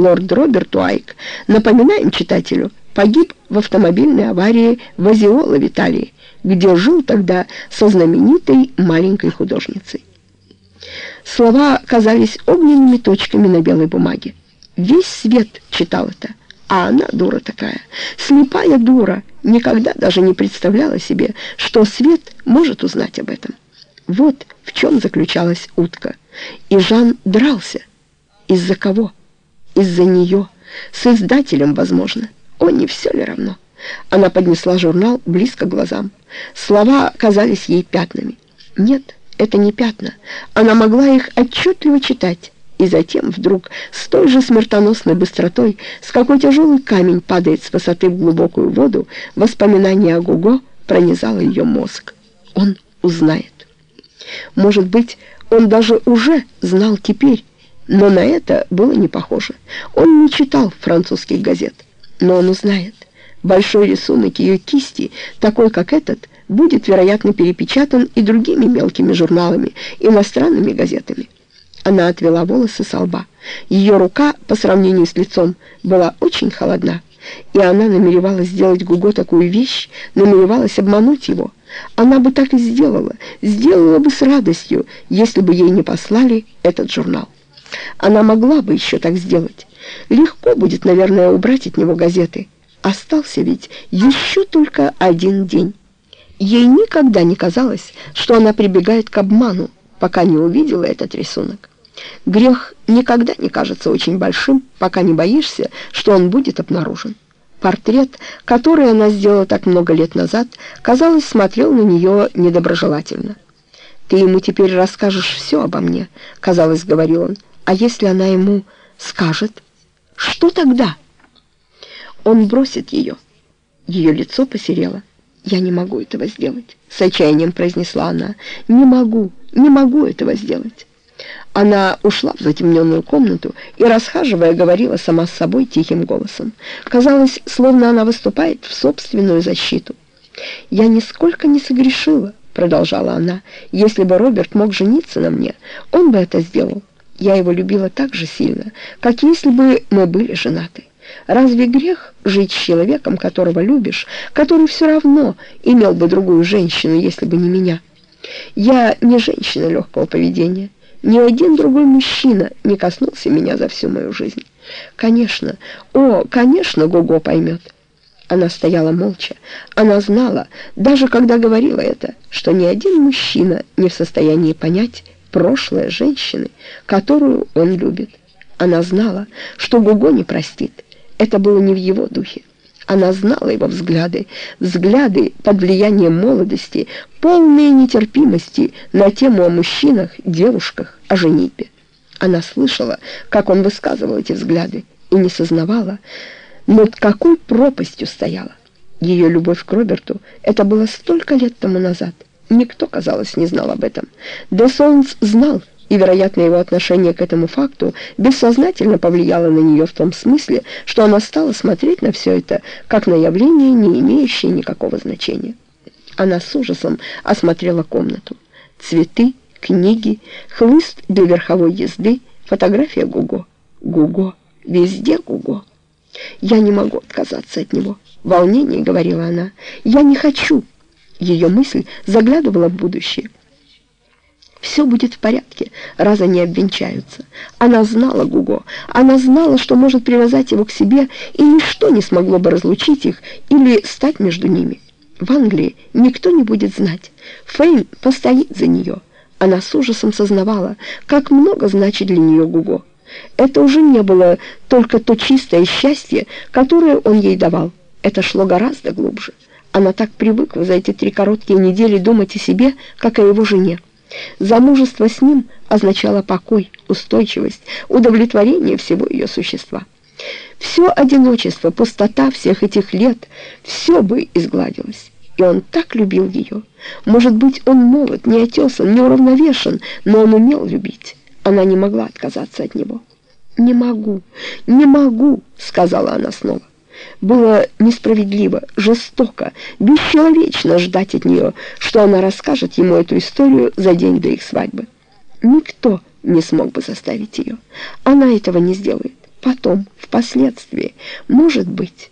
лорд Роберт Уайк, напоминаем читателю, погиб в автомобильной аварии в Азиола в Италии, где жил тогда со знаменитой маленькой художницей. Слова казались огненными точками на белой бумаге. Весь свет читал это, а она дура такая, слепая дура, никогда даже не представляла себе, что свет может узнать об этом. Вот в чем заключалась утка. И Жан дрался. Из-за кого? Из-за нее. С издателем, возможно. О, не все ли равно? Она поднесла журнал близко к глазам. Слова казались ей пятнами. Нет, это не пятна. Она могла их отчетливо читать. И затем вдруг с той же смертоносной быстротой, с какой тяжелый камень падает с высоты в глубокую воду, воспоминание о Гуго пронизало ее мозг. Он узнает. Может быть, он даже уже знал теперь, но на это было не похоже. Он не читал французских газет, но он узнает. Большой рисунок ее кисти, такой как этот, будет, вероятно, перепечатан и другими мелкими журналами, иностранными газетами. Она отвела волосы со лба. Ее рука, по сравнению с лицом, была очень холодна, и она намеревалась сделать Гуго такую вещь, намеревалась обмануть его. Она бы так и сделала, сделала бы с радостью, если бы ей не послали этот журнал. Она могла бы еще так сделать. Легко будет, наверное, убрать от него газеты. Остался ведь еще только один день. Ей никогда не казалось, что она прибегает к обману, пока не увидела этот рисунок. Грех никогда не кажется очень большим, пока не боишься, что он будет обнаружен. Портрет, который она сделала так много лет назад, казалось, смотрел на нее недоброжелательно. «Ты ему теперь расскажешь все обо мне», — казалось, говорил он. «А если она ему скажет? Что тогда?» Он бросит ее. Ее лицо посерело. «Я не могу этого сделать», — с отчаянием произнесла она. «Не могу, не могу этого сделать». Она ушла в затемненную комнату и, расхаживая, говорила сама с собой тихим голосом. Казалось, словно она выступает в собственную защиту. «Я нисколько не согрешила», — продолжала она. «Если бы Роберт мог жениться на мне, он бы это сделал. Я его любила так же сильно, как если бы мы были женаты. Разве грех жить с человеком, которого любишь, который все равно имел бы другую женщину, если бы не меня? Я не женщина легкого поведения». Ни один другой мужчина не коснулся меня за всю мою жизнь. Конечно, о, конечно, Гого поймет. Она стояла молча. Она знала, даже когда говорила это, что ни один мужчина не в состоянии понять прошлое женщины, которую он любит. Она знала, что Гуго не простит. Это было не в его духе. Она знала его взгляды, взгляды под влиянием молодости, полные нетерпимости на тему о мужчинах, девушках, о женитьбе. Она слышала, как он высказывал эти взгляды, и не сознавала, над какой пропастью стояла. Ее любовь к Роберту — это было столько лет тому назад. Никто, казалось, не знал об этом. Де Солнц знал, и, вероятно, его отношение к этому факту бессознательно повлияло на нее в том смысле, что она стала смотреть на все это, как на явление, не имеющее никакого значения. Она с ужасом осмотрела комнату. Цветы, книги, хлыст для верховой езды, фотография Гуго. Гуго. Везде Гуго. «Я не могу отказаться от него». «Волнение», — говорила она. «Я не хочу». Ее мысль заглядывала в будущее. Все будет в порядке, раз они обвенчаются. Она знала Гуго, она знала, что может привязать его к себе, и ничто не смогло бы разлучить их или стать между ними. В Англии никто не будет знать. Фейн постоит за нее. Она с ужасом сознавала, как много значит для нее Гуго. Это уже не было только то чистое счастье, которое он ей давал. Это шло гораздо глубже. Она так привыкла за эти три короткие недели думать о себе, как о его жене. Замужество с ним означало покой, устойчивость, удовлетворение всего ее существа. Все одиночество, пустота всех этих лет, все бы изгладилось. И он так любил ее. Может быть, он молод, не отесан, не уравновешен, но он умел любить. Она не могла отказаться от него. «Не могу, не могу», — сказала она снова. Было несправедливо, жестоко, бесчеловечно ждать от нее, что она расскажет ему эту историю за день до их свадьбы. Никто не смог бы заставить ее. Она этого не сделает. потом, впоследствии, может быть,